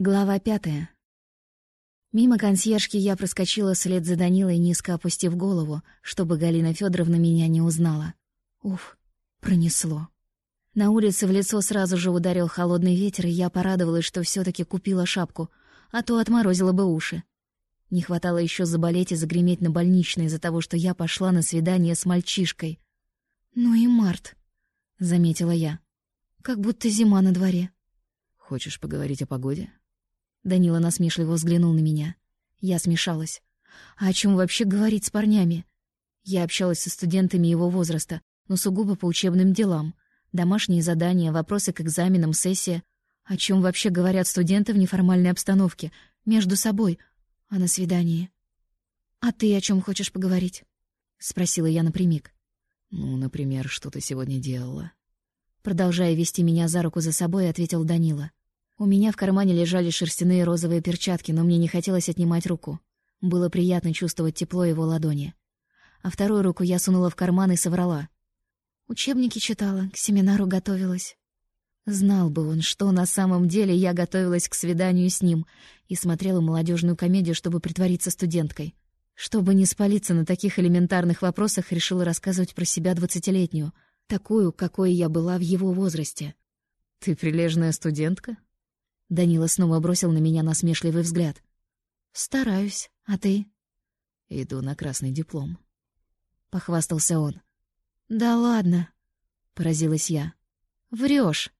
Глава пятая. Мимо консьержки я проскочила вслед за Данилой, низко опустив голову, чтобы Галина Федоровна меня не узнала. Уф, пронесло. На улице в лицо сразу же ударил холодный ветер, и я порадовалась, что все таки купила шапку, а то отморозила бы уши. Не хватало еще заболеть и загреметь на больничной из-за того, что я пошла на свидание с мальчишкой. «Ну и март», — заметила я. «Как будто зима на дворе». «Хочешь поговорить о погоде?» Данила насмешливо взглянул на меня. Я смешалась. А о чем вообще говорить с парнями? Я общалась со студентами его возраста, но сугубо по учебным делам. Домашние задания, вопросы к экзаменам, сессия. О чем вообще говорят студенты в неформальной обстановке, между собой, а на свидании? «А ты о чем хочешь поговорить?» — спросила я напрямик. «Ну, например, что ты сегодня делала?» Продолжая вести меня за руку за собой, ответил Данила. У меня в кармане лежали шерстяные розовые перчатки, но мне не хотелось отнимать руку. Было приятно чувствовать тепло его ладони. А вторую руку я сунула в карман и соврала. Учебники читала, к семинару готовилась. Знал бы он, что на самом деле я готовилась к свиданию с ним и смотрела молодежную комедию, чтобы притвориться студенткой. Чтобы не спалиться на таких элементарных вопросах, решила рассказывать про себя двадцатилетнюю, такую, какой я была в его возрасте. «Ты прилежная студентка?» Данила снова бросил на меня насмешливый взгляд. «Стараюсь. А ты?» «Иду на красный диплом», — похвастался он. «Да ладно», — поразилась я. Врешь.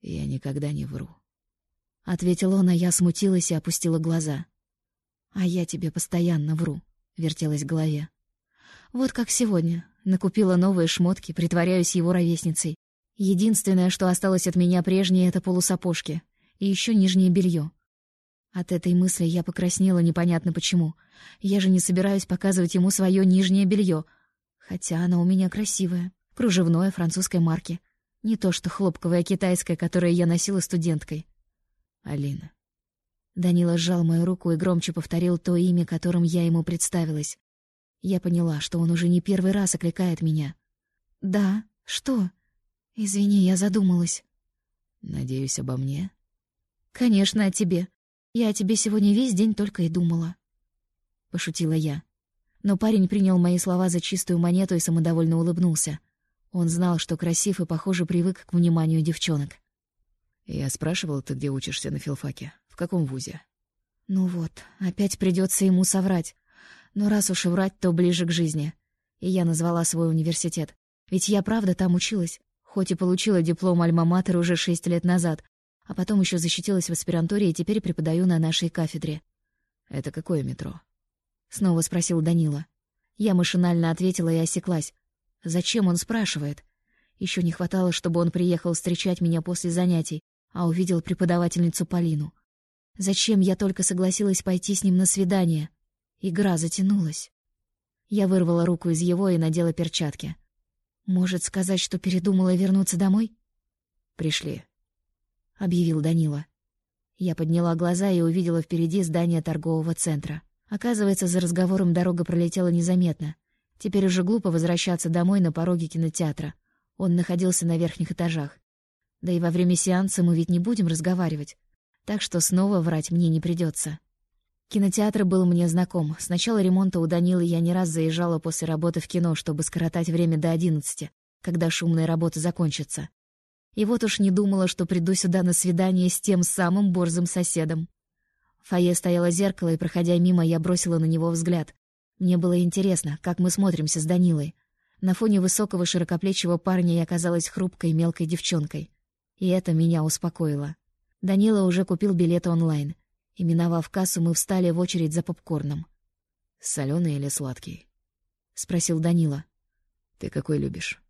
«Я никогда не вру», — ответил он, а я смутилась и опустила глаза. «А я тебе постоянно вру», — вертелась в голове. «Вот как сегодня. Накупила новые шмотки, притворяюсь его ровесницей. Единственное, что осталось от меня прежнее, — это полусапожки и еще нижнее белье. От этой мысли я покраснела непонятно почему. Я же не собираюсь показывать ему свое нижнее белье, хотя оно у меня красивое, кружевное французской марки. Не то что хлопковое китайское, которое я носила студенткой. Алина. Данила сжал мою руку и громче повторил то имя, которым я ему представилась. Я поняла, что он уже не первый раз окликает меня. «Да, что?» «Извини, я задумалась». «Надеюсь, обо мне?» «Конечно, о тебе. Я о тебе сегодня весь день только и думала». Пошутила я. Но парень принял мои слова за чистую монету и самодовольно улыбнулся. Он знал, что красив и, похоже, привык к вниманию девчонок. «Я спрашивал, ты где учишься на филфаке? В каком вузе?» «Ну вот, опять придется ему соврать. Но раз уж и врать, то ближе к жизни. И я назвала свой университет. Ведь я правда там училась, хоть и получила диплом Альма-Матер уже шесть лет назад, а потом еще защитилась в аспирантуре и теперь преподаю на нашей кафедре. «Это какое метро?» — снова спросил Данила. Я машинально ответила и осеклась. «Зачем он спрашивает?» Еще не хватало, чтобы он приехал встречать меня после занятий, а увидел преподавательницу Полину. Зачем я только согласилась пойти с ним на свидание? Игра затянулась. Я вырвала руку из его и надела перчатки. Может сказать, что передумала вернуться домой? Пришли объявил Данила. Я подняла глаза и увидела впереди здание торгового центра. Оказывается, за разговором дорога пролетела незаметно. Теперь уже глупо возвращаться домой на пороге кинотеатра. Он находился на верхних этажах. Да и во время сеанса мы ведь не будем разговаривать. Так что снова врать мне не придется. Кинотеатр был мне знаком. С начала ремонта у Данилы я не раз заезжала после работы в кино, чтобы скоротать время до одиннадцати, когда шумные работы закончатся. И вот уж не думала, что приду сюда на свидание с тем самым борзым соседом. В фойе стояло зеркало, и, проходя мимо, я бросила на него взгляд. Мне было интересно, как мы смотримся с Данилой. На фоне высокого широкоплечего парня я оказалась хрупкой мелкой девчонкой. И это меня успокоило. Данила уже купил билеты онлайн. И, миновав кассу, мы встали в очередь за попкорном. «Соленый или сладкий?» — спросил Данила. «Ты какой любишь?»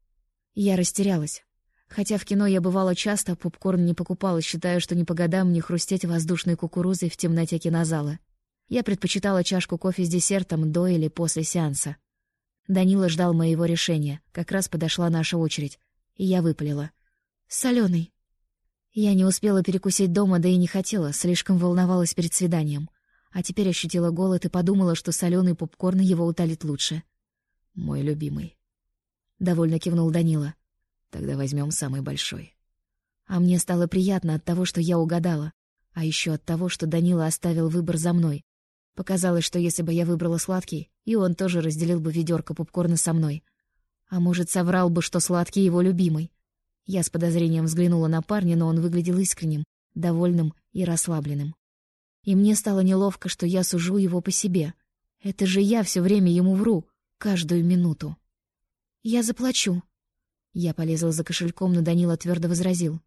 Я растерялась. Хотя в кино я бывала часто, попкорн не покупала, считая, что не по годам мне хрустеть воздушной кукурузой в темноте кинозала. Я предпочитала чашку кофе с десертом до или после сеанса. Данила ждал моего решения. Как раз подошла наша очередь. И я выпалила. «Солёный». Я не успела перекусить дома, да и не хотела, слишком волновалась перед свиданием. А теперь ощутила голод и подумала, что соленый попкорн его утолит лучше. «Мой любимый», — довольно кивнул Данила. Тогда возьмем самый большой. А мне стало приятно от того, что я угадала. А еще от того, что Данила оставил выбор за мной. Показалось, что если бы я выбрала сладкий, и он тоже разделил бы ведерко попкорна со мной. А может, соврал бы, что сладкий его любимый. Я с подозрением взглянула на парня, но он выглядел искренним, довольным и расслабленным. И мне стало неловко, что я сужу его по себе. Это же я все время ему вру, каждую минуту. «Я заплачу». Я полезла за кошельком, но Данила твердо возразил.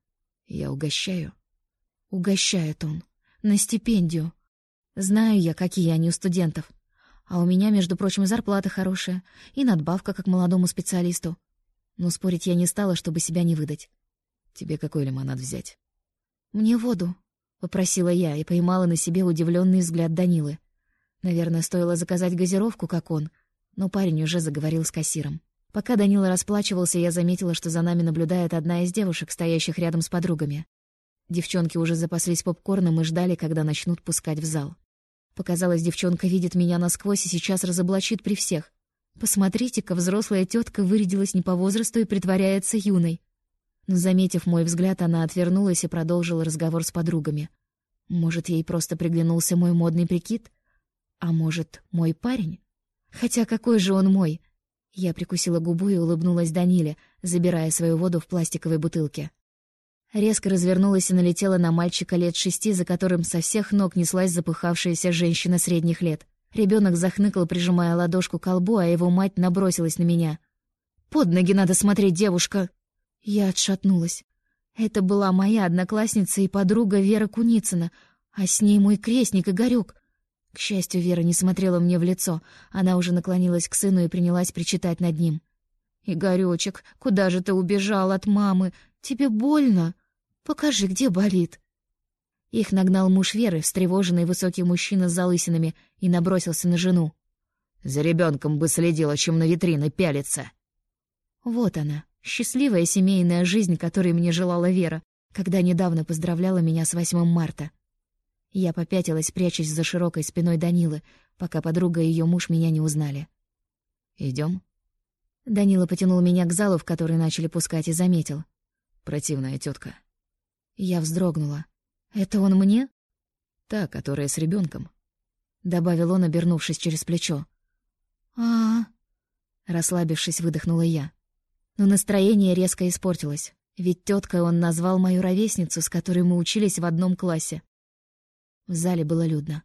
«Я угощаю». Угощает он. На стипендию. Знаю я, какие они у студентов. А у меня, между прочим, зарплата хорошая и надбавка, как молодому специалисту. Но спорить я не стала, чтобы себя не выдать. «Тебе какой лимонад взять?» «Мне воду», — попросила я и поймала на себе удивленный взгляд Данилы. Наверное, стоило заказать газировку, как он, но парень уже заговорил с кассиром. Пока Данила расплачивался, я заметила, что за нами наблюдает одна из девушек, стоящих рядом с подругами. Девчонки уже запаслись попкорном и ждали, когда начнут пускать в зал. Показалось, девчонка видит меня насквозь и сейчас разоблачит при всех. Посмотрите-ка, взрослая тетка вырядилась не по возрасту и притворяется юной. Но, заметив мой взгляд, она отвернулась и продолжила разговор с подругами. Может, ей просто приглянулся мой модный прикид? А может, мой парень? Хотя какой же он мой? Я прикусила губу и улыбнулась Даниле, забирая свою воду в пластиковой бутылке. Резко развернулась и налетела на мальчика лет шести, за которым со всех ног неслась запыхавшаяся женщина средних лет. Ребенок захныкал, прижимая ладошку к колбу, а его мать набросилась на меня. «Под ноги надо смотреть, девушка!» Я отшатнулась. Это была моя одноклассница и подруга Вера Куницына, а с ней мой крестник Игорёк. К счастью, Вера не смотрела мне в лицо. Она уже наклонилась к сыну и принялась причитать над ним. «Игорёчек, куда же ты убежал от мамы? Тебе больно? Покажи, где болит». Их нагнал муж Веры, встревоженный высокий мужчина с залысинами, и набросился на жену. «За ребенком бы следила, чем на витрины пялиться». Вот она, счастливая семейная жизнь, которой мне желала Вера, когда недавно поздравляла меня с 8 марта. Я попятилась, прячась за широкой спиной Данилы, пока подруга и ее муж меня не узнали. Идем. Данила потянул меня к залу, в который начали пускать, и заметил. «Противная тетка. Я вздрогнула. «Это он мне?» «Та, которая с ребенком, добавил он, обернувшись через плечо. а, -а, -а Расслабившись, выдохнула я. Но настроение резко испортилось, ведь теткой он назвал мою ровесницу, с которой мы учились в одном классе. В зале было людно.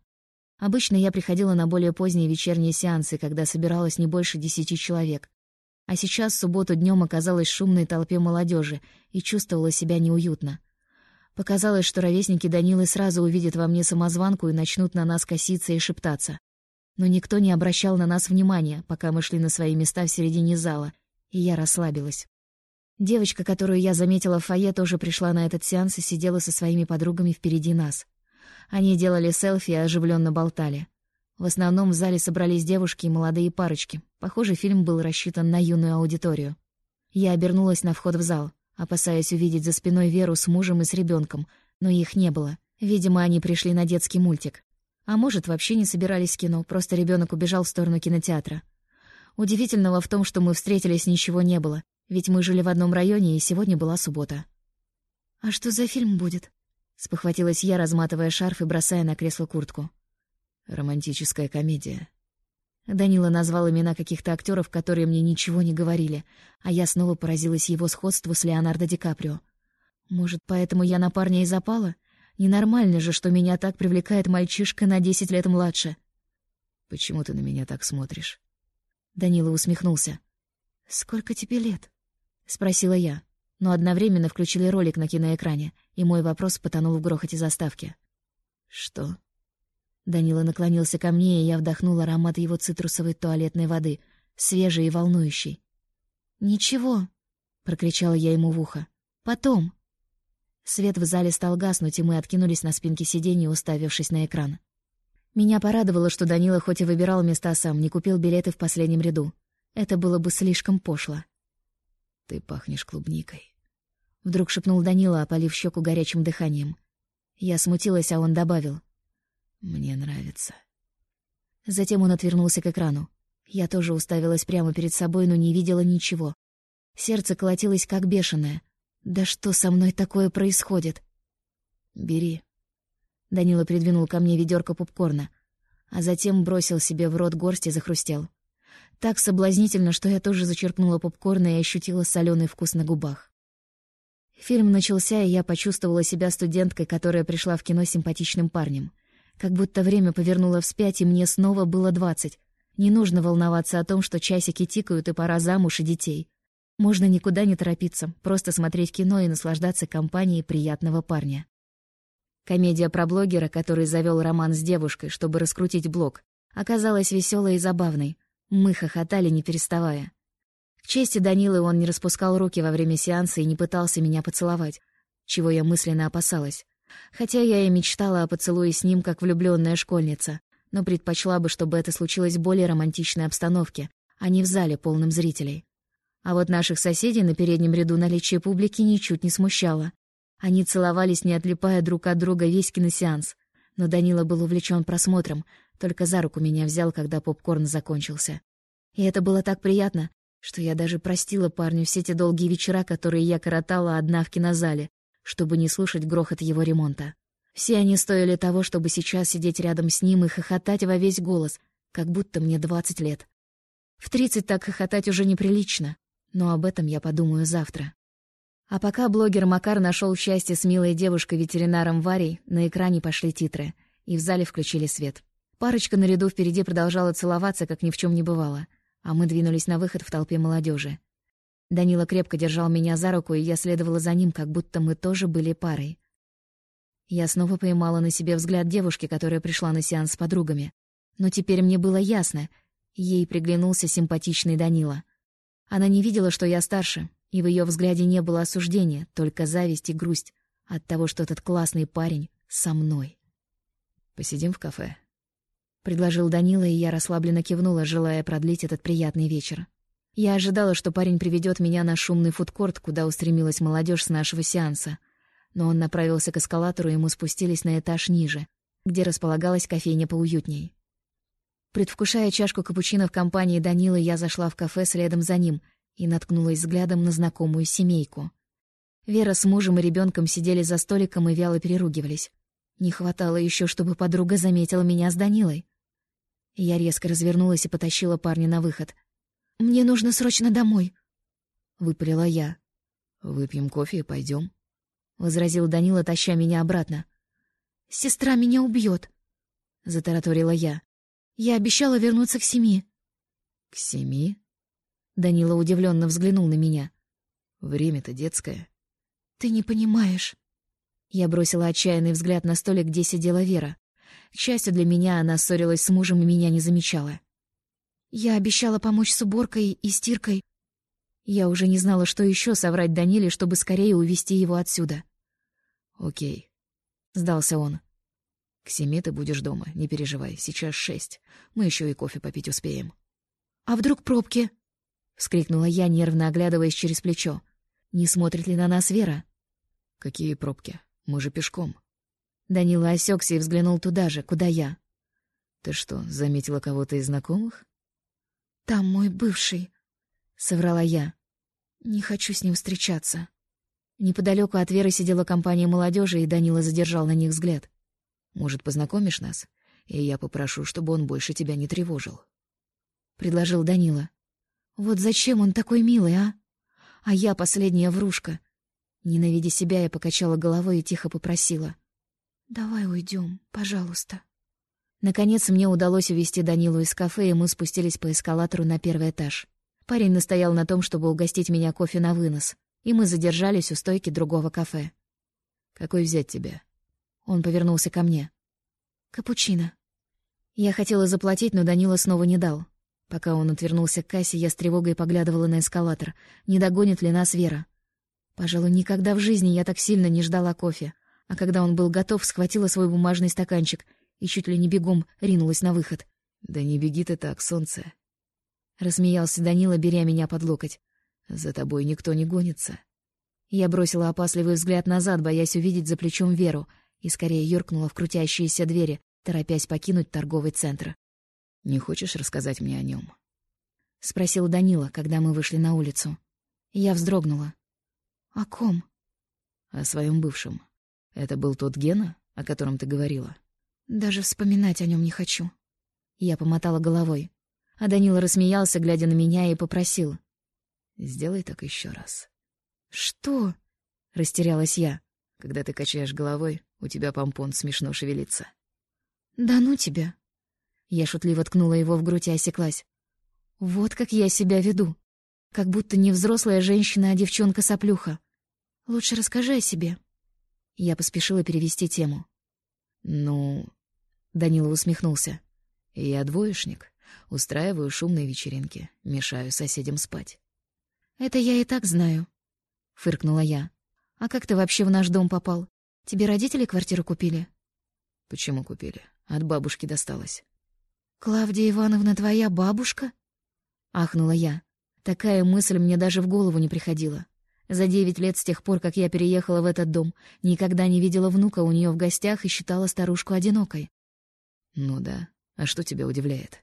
Обычно я приходила на более поздние вечерние сеансы, когда собиралось не больше десяти человек. А сейчас, в субботу днем оказалась шумной толпе молодежи и чувствовала себя неуютно. Показалось, что ровесники Данилы сразу увидят во мне самозванку и начнут на нас коситься и шептаться. Но никто не обращал на нас внимания, пока мы шли на свои места в середине зала, и я расслабилась. Девочка, которую я заметила в фойе, тоже пришла на этот сеанс и сидела со своими подругами впереди нас. Они делали селфи и оживленно болтали. В основном в зале собрались девушки и молодые парочки. Похоже, фильм был рассчитан на юную аудиторию. Я обернулась на вход в зал опасаясь увидеть за спиной Веру с мужем и с ребенком, но их не было. Видимо, они пришли на детский мультик. А может, вообще не собирались в кино, просто ребенок убежал в сторону кинотеатра. Удивительного в том, что мы встретились, ничего не было, ведь мы жили в одном районе, и сегодня была суббота. «А что за фильм будет?» — спохватилась я, разматывая шарф и бросая на кресло куртку. «Романтическая комедия», Данила назвал имена каких-то актеров, которые мне ничего не говорили, а я снова поразилась его сходству с Леонардо Ди Каприо. Может, поэтому я на парня и запала? Ненормально же, что меня так привлекает мальчишка на десять лет младше. «Почему ты на меня так смотришь?» Данила усмехнулся. «Сколько тебе лет?» — спросила я, но одновременно включили ролик на киноэкране, и мой вопрос потонул в грохоте заставки. «Что?» Данила наклонился ко мне, и я вдохнула аромат его цитрусовой туалетной воды, свежей и волнующей. «Ничего», — прокричала я ему в ухо. «Потом». Свет в зале стал гаснуть, и мы откинулись на спинки сиденья, уставившись на экран. Меня порадовало, что Данила хоть и выбирал места сам, не купил билеты в последнем ряду. Это было бы слишком пошло. «Ты пахнешь клубникой», — вдруг шепнул Данила, опалив щеку горячим дыханием. Я смутилась, а он добавил. Мне нравится. Затем он отвернулся к экрану. Я тоже уставилась прямо перед собой, но не видела ничего. Сердце колотилось как бешеное. Да что со мной такое происходит? Бери. Данила придвинул ко мне ведерко попкорна, а затем бросил себе в рот горсть и захрустел. Так соблазнительно, что я тоже зачерпнула попкорна и ощутила соленый вкус на губах. Фильм начался, и я почувствовала себя студенткой, которая пришла в кино с симпатичным парнем. Как будто время повернуло вспять, и мне снова было двадцать. Не нужно волноваться о том, что часики тикают, и пора замуж и детей. Можно никуда не торопиться, просто смотреть кино и наслаждаться компанией приятного парня. Комедия про блогера, который завел роман с девушкой, чтобы раскрутить блог, оказалась веселой и забавной. Мы хохотали, не переставая. Чести Данилы он не распускал руки во время сеанса и не пытался меня поцеловать, чего я мысленно опасалась. Хотя я и мечтала о поцелуе с ним, как влюбленная школьница, но предпочла бы, чтобы это случилось в более романтичной обстановке, а не в зале, полном зрителей. А вот наших соседей на переднем ряду наличие публики ничуть не смущало. Они целовались, не отлипая друг от друга весь киносеанс. Но Данила был увлечен просмотром, только за руку меня взял, когда попкорн закончился. И это было так приятно, что я даже простила парню все те долгие вечера, которые я коротала одна в кинозале, чтобы не слушать грохот его ремонта. Все они стоили того, чтобы сейчас сидеть рядом с ним и хохотать во весь голос, как будто мне двадцать лет. В тридцать так хохотать уже неприлично, но об этом я подумаю завтра. А пока блогер Макар нашел счастье с милой девушкой-ветеринаром Варей, на экране пошли титры, и в зале включили свет. Парочка наряду впереди продолжала целоваться, как ни в чем не бывало, а мы двинулись на выход в толпе молодежи. Данила крепко держал меня за руку, и я следовала за ним, как будто мы тоже были парой. Я снова поймала на себе взгляд девушки, которая пришла на сеанс с подругами. Но теперь мне было ясно. Ей приглянулся симпатичный Данила. Она не видела, что я старше, и в ее взгляде не было осуждения, только зависть и грусть от того, что этот классный парень со мной. «Посидим в кафе», — предложил Данила, и я расслабленно кивнула, желая продлить этот приятный вечер. Я ожидала, что парень приведет меня на шумный фудкорт, куда устремилась молодежь с нашего сеанса. Но он направился к эскалатору, и мы спустились на этаж ниже, где располагалась кофейня поуютней. Предвкушая чашку капучино в компании Данилы, я зашла в кафе следом за ним и наткнулась взглядом на знакомую семейку. Вера с мужем и ребенком сидели за столиком и вяло переругивались. Не хватало еще, чтобы подруга заметила меня с Данилой. Я резко развернулась и потащила парня на выход — «Мне нужно срочно домой», — выпалила я. «Выпьем кофе и пойдем», — возразил Данила, таща меня обратно. «Сестра меня убьет», — затараторила я. «Я обещала вернуться к семи». «К семи?» Данила удивленно взглянул на меня. «Время-то детское». «Ты не понимаешь». Я бросила отчаянный взгляд на столик, где сидела Вера. К счастью для меня, она ссорилась с мужем и меня не замечала. Я обещала помочь с уборкой и стиркой. Я уже не знала, что еще соврать Даниле, чтобы скорее увести его отсюда. «Окей», — сдался он. «К семи ты будешь дома, не переживай, сейчас шесть. Мы еще и кофе попить успеем». «А вдруг пробки?» — вскрикнула я, нервно оглядываясь через плечо. «Не смотрит ли на нас Вера?» «Какие пробки? Мы же пешком». Данила осекся и взглянул туда же, куда я. «Ты что, заметила кого-то из знакомых?» «Там мой бывший», — соврала я. «Не хочу с ним встречаться». Неподалеку от Веры сидела компания молодежи, и Данила задержал на них взгляд. «Может, познакомишь нас? И я попрошу, чтобы он больше тебя не тревожил», — предложил Данила. «Вот зачем он такой милый, а? А я последняя врушка». Ненавидя себя, я покачала головой и тихо попросила. «Давай уйдем, пожалуйста». Наконец мне удалось увести Данилу из кафе, и мы спустились по эскалатору на первый этаж. Парень настоял на том, чтобы угостить меня кофе на вынос, и мы задержались у стойки другого кафе. «Какой взять тебе?» Он повернулся ко мне. «Капучино». Я хотела заплатить, но Данила снова не дал. Пока он отвернулся к кассе, я с тревогой поглядывала на эскалатор. Не догонит ли нас Вера? Пожалуй, никогда в жизни я так сильно не ждала кофе. А когда он был готов, схватила свой бумажный стаканчик — и чуть ли не бегом ринулась на выход. «Да не беги ты так, солнце!» Рассмеялся Данила, беря меня под локоть. «За тобой никто не гонится». Я бросила опасливый взгляд назад, боясь увидеть за плечом Веру, и скорее юркнула в крутящиеся двери, торопясь покинуть торговый центр. «Не хочешь рассказать мне о нем? спросил Данила, когда мы вышли на улицу. Я вздрогнула. «О ком?» «О своем бывшем. Это был тот Гена, о котором ты говорила. Даже вспоминать о нем не хочу. Я помотала головой. А Данила рассмеялся, глядя на меня, и попросил. «Сделай так еще раз». «Что?» — растерялась я. «Когда ты качаешь головой, у тебя помпон смешно шевелится». «Да ну тебя!» Я шутливо ткнула его в грудь и осеклась. «Вот как я себя веду. Как будто не взрослая женщина, а девчонка-соплюха. Лучше расскажи о себе». Я поспешила перевести тему. «Ну...» — Данила усмехнулся. «Я двоечник. Устраиваю шумные вечеринки. Мешаю соседям спать». «Это я и так знаю», — фыркнула я. «А как ты вообще в наш дом попал? Тебе родители квартиру купили?» «Почему купили? От бабушки досталось». «Клавдия Ивановна твоя бабушка?» — ахнула я. Такая мысль мне даже в голову не приходила. За девять лет с тех пор, как я переехала в этот дом, никогда не видела внука у нее в гостях и считала старушку одинокой. «Ну да. А что тебя удивляет?»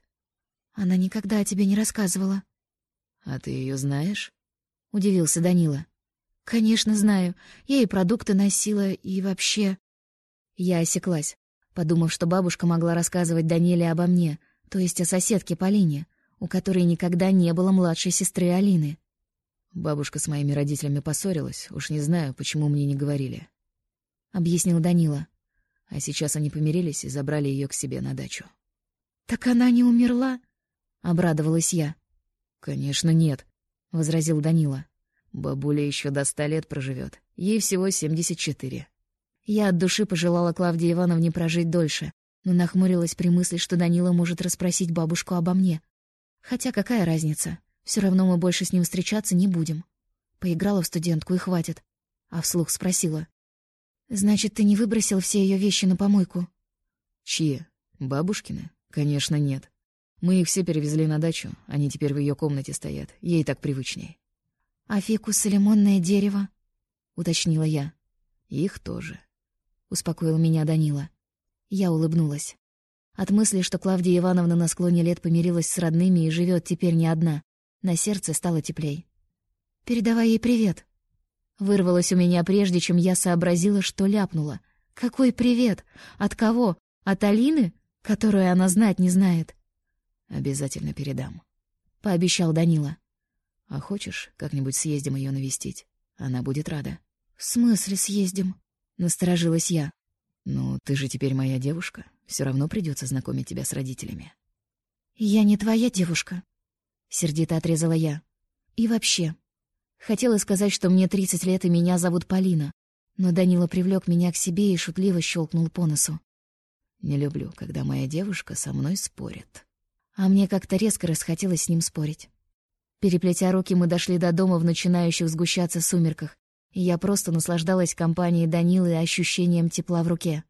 «Она никогда о тебе не рассказывала». «А ты ее знаешь?» — удивился Данила. «Конечно, знаю. Я и продукты носила, и вообще...» Я осеклась, подумав, что бабушка могла рассказывать Даниле обо мне, то есть о соседке Полине, у которой никогда не было младшей сестры Алины. Бабушка с моими родителями поссорилась, уж не знаю, почему мне не говорили. Объяснил Данила. А сейчас они помирились и забрали ее к себе на дачу. «Так она не умерла?» — обрадовалась я. «Конечно нет», — возразил Данила. «Бабуля еще до ста лет проживет. Ей всего семьдесят четыре». Я от души пожелала Клавдии Ивановне прожить дольше, но нахмурилась при мысли, что Данила может расспросить бабушку обо мне. Хотя какая разница? Все равно мы больше с ним встречаться не будем. Поиграла в студентку и хватит. А вслух спросила. «Значит, ты не выбросил все ее вещи на помойку?» «Чьи? Бабушкины? Конечно, нет. Мы их все перевезли на дачу. Они теперь в ее комнате стоят. Ей так привычней». «А фикус и лимонное дерево?» — уточнила я. «Их тоже», — успокоил меня Данила. Я улыбнулась. От мысли, что Клавдия Ивановна на склоне лет помирилась с родными и живет теперь не одна, на сердце стало теплей. «Передавай ей привет». Вырвалось у меня прежде, чем я сообразила, что ляпнула. «Какой привет? От кого? От Алины, которую она знать не знает?» «Обязательно передам», — пообещал Данила. «А хочешь, как-нибудь съездим ее навестить? Она будет рада». «В смысле съездим?» — насторожилась я. «Ну, ты же теперь моя девушка. Все равно придется знакомить тебя с родителями». «Я не твоя девушка», — сердито отрезала я. «И вообще...» Хотела сказать, что мне тридцать лет и меня зовут Полина, но Данила привлек меня к себе и шутливо щелкнул по носу. «Не люблю, когда моя девушка со мной спорит». А мне как-то резко расхотелось с ним спорить. Переплетя руки, мы дошли до дома в начинающих сгущаться сумерках, и я просто наслаждалась компанией Данилы и ощущением тепла в руке.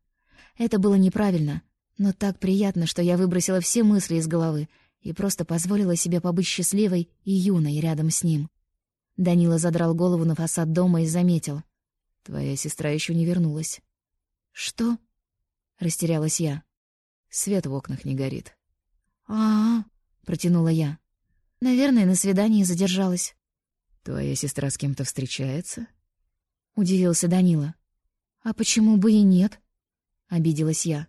Это было неправильно, но так приятно, что я выбросила все мысли из головы и просто позволила себе побыть счастливой и юной рядом с ним. Данила задрал голову на фасад дома и заметил. «Твоя сестра еще не вернулась». «Что?» — растерялась я. «Свет в окнах не горит». «А-а-а», протянула я. «Наверное, на свидании задержалась». «Твоя сестра с кем-то встречается?» — удивился Данила. «А почему бы и нет?» — обиделась я.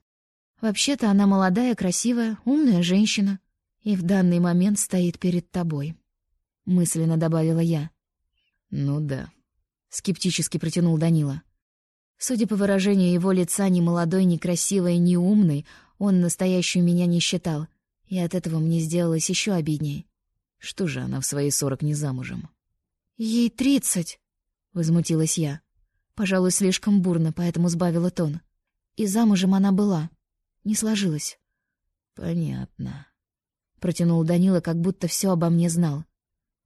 «Вообще-то она молодая, красивая, умная женщина и в данный момент стоит перед тобой», — мысленно добавила я. «Ну да», — скептически протянул Данила. Судя по выражению его лица, ни молодой, ни красивой, ни умной, он настоящую меня не считал, и от этого мне сделалось еще обидней. Что же она в свои сорок не замужем? «Ей тридцать», — возмутилась я. Пожалуй, слишком бурно, поэтому сбавила тон. И замужем она была. Не сложилось. «Понятно», — протянул Данила, как будто все обо мне знал.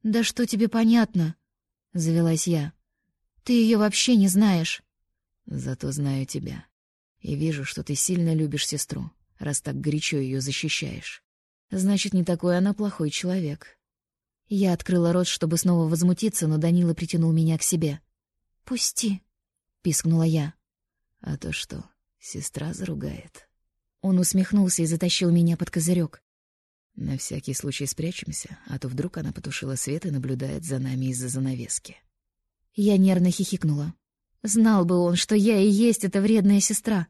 «Да что тебе понятно?» — завелась я. «Ты ее вообще не знаешь». «Зато знаю тебя. И вижу, что ты сильно любишь сестру, раз так горячо ее защищаешь. Значит, не такой она плохой человек». Я открыла рот, чтобы снова возмутиться, но Данила притянул меня к себе. «Пусти», — пискнула я. «А то что, сестра заругает». Он усмехнулся и затащил меня под козырек. На всякий случай спрячемся, а то вдруг она потушила свет и наблюдает за нами из-за занавески. Я нервно хихикнула. Знал бы он, что я и есть эта вредная сестра.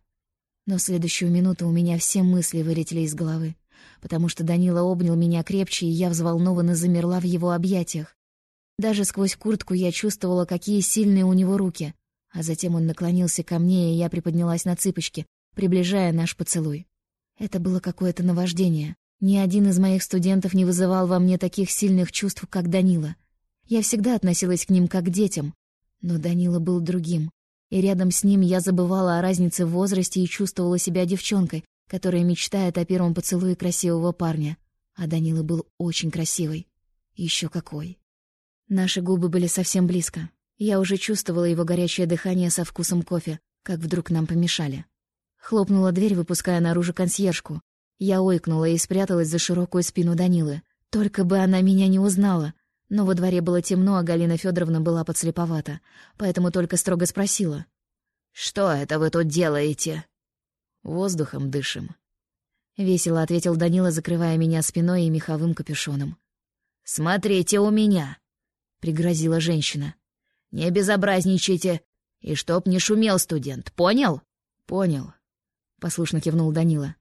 Но в следующую минуту у меня все мысли вылетели из головы, потому что Данила обнял меня крепче, и я взволнованно замерла в его объятиях. Даже сквозь куртку я чувствовала, какие сильные у него руки. А затем он наклонился ко мне, и я приподнялась на цыпочки, приближая наш поцелуй. Это было какое-то наваждение. Ни один из моих студентов не вызывал во мне таких сильных чувств, как Данила. Я всегда относилась к ним как к детям, но Данила был другим. И рядом с ним я забывала о разнице в возрасте и чувствовала себя девчонкой, которая мечтает о первом поцелуе красивого парня. А Данила был очень красивый. Еще какой. Наши губы были совсем близко. Я уже чувствовала его горячее дыхание со вкусом кофе, как вдруг нам помешали. Хлопнула дверь, выпуская наружу консьержку. Я ойкнула и спряталась за широкую спину Данилы. Только бы она меня не узнала. Но во дворе было темно, а Галина Федоровна была подслеповата, поэтому только строго спросила. «Что это вы тут делаете?» «Воздухом дышим», — весело ответил Данила, закрывая меня спиной и меховым капюшоном. «Смотрите у меня!» — пригрозила женщина. «Не безобразничайте! И чтоб не шумел студент, понял?» «Понял», — послушно кивнул Данила.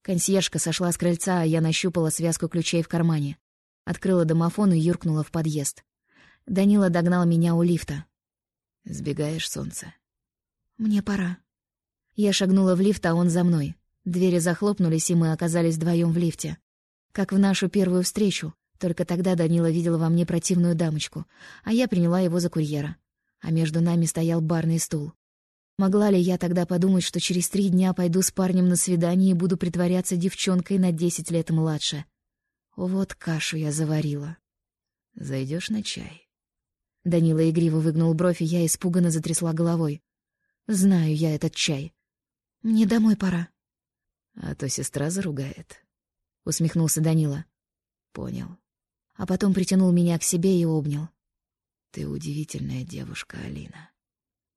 Консьержка сошла с крыльца, а я нащупала связку ключей в кармане. Открыла домофон и юркнула в подъезд. Данила догнал меня у лифта. «Сбегаешь, солнце?» «Мне пора». Я шагнула в лифт, а он за мной. Двери захлопнулись, и мы оказались вдвоем в лифте. Как в нашу первую встречу, только тогда Данила видел во мне противную дамочку, а я приняла его за курьера. А между нами стоял барный стул. Могла ли я тогда подумать, что через три дня пойду с парнем на свидание и буду притворяться девчонкой на десять лет младше? Вот кашу я заварила. Зайдешь на чай? Данила игриво выгнул бровь, и я испуганно затрясла головой. Знаю я этот чай. Мне домой пора. А то сестра заругает. Усмехнулся Данила. Понял. А потом притянул меня к себе и обнял. Ты удивительная девушка, Алина.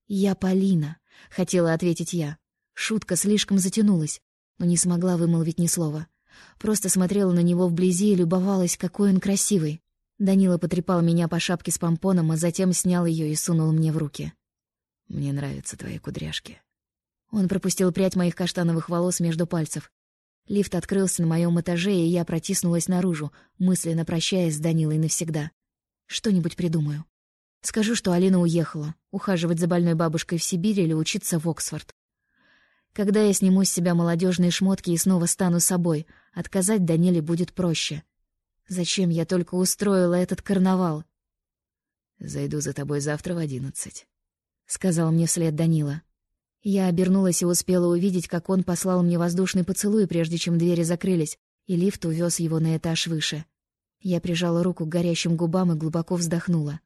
Я Полина, хотела ответить я. Шутка слишком затянулась, но не смогла вымолвить ни слова. Просто смотрела на него вблизи и любовалась, какой он красивый. Данила потрепал меня по шапке с помпоном, а затем снял ее и сунул мне в руки. «Мне нравятся твои кудряшки». Он пропустил прядь моих каштановых волос между пальцев. Лифт открылся на моем этаже, и я протиснулась наружу, мысленно прощаясь с Данилой навсегда. Что-нибудь придумаю. Скажу, что Алина уехала, ухаживать за больной бабушкой в Сибирь или учиться в Оксфорд. Когда я сниму с себя молодежные шмотки и снова стану собой, отказать Даниле будет проще. Зачем я только устроила этот карнавал? «Зайду за тобой завтра в одиннадцать», — сказал мне вслед Данила. Я обернулась и успела увидеть, как он послал мне воздушный поцелуй, прежде чем двери закрылись, и лифт увез его на этаж выше. Я прижала руку к горящим губам и глубоко вздохнула.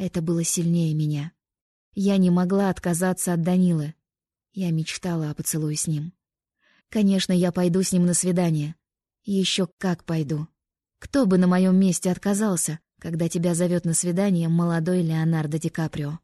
Это было сильнее меня. Я не могла отказаться от Данилы. Я мечтала о поцелуе с ним. Конечно, я пойду с ним на свидание. Еще как пойду. Кто бы на моем месте отказался, когда тебя зовет на свидание молодой Леонардо Ди Каприо?